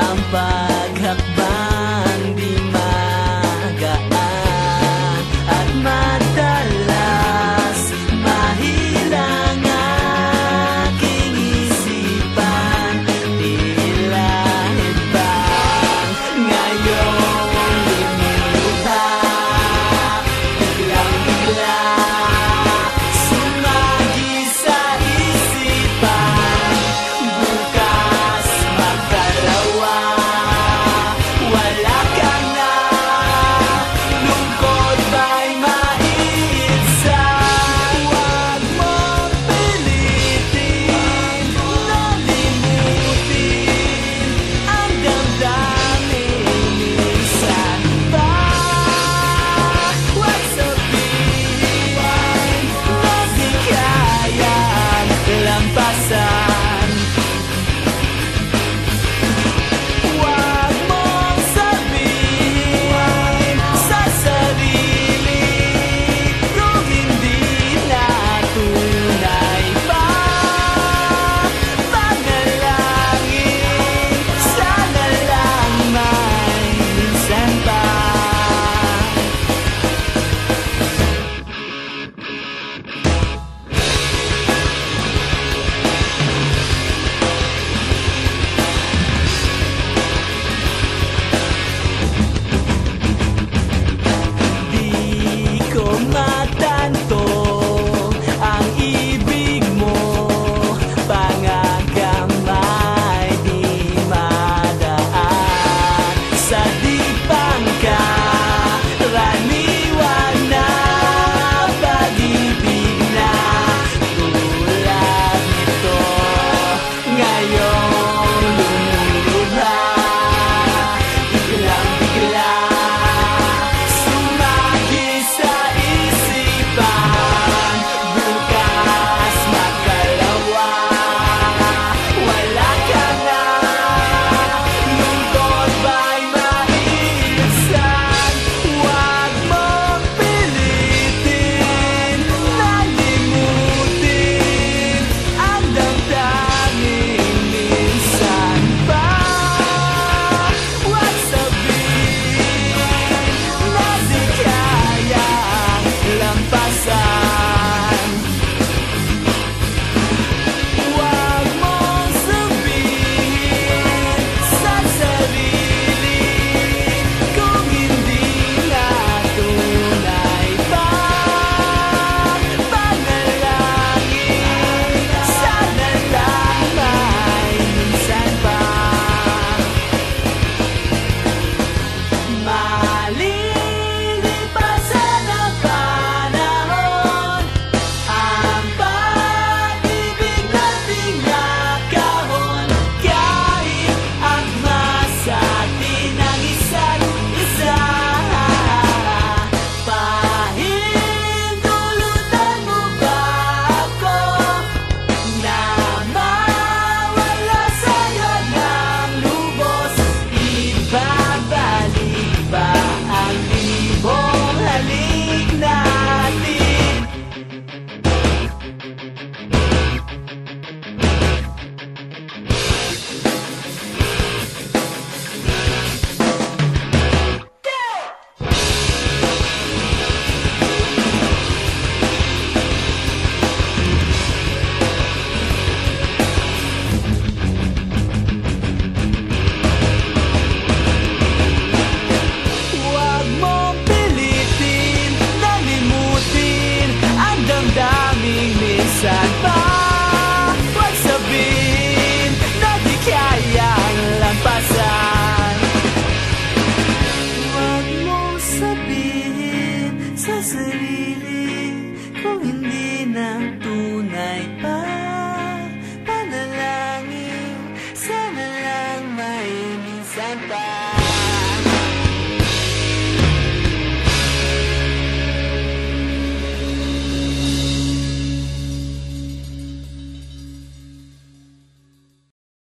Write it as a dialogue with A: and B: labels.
A: hampa sad.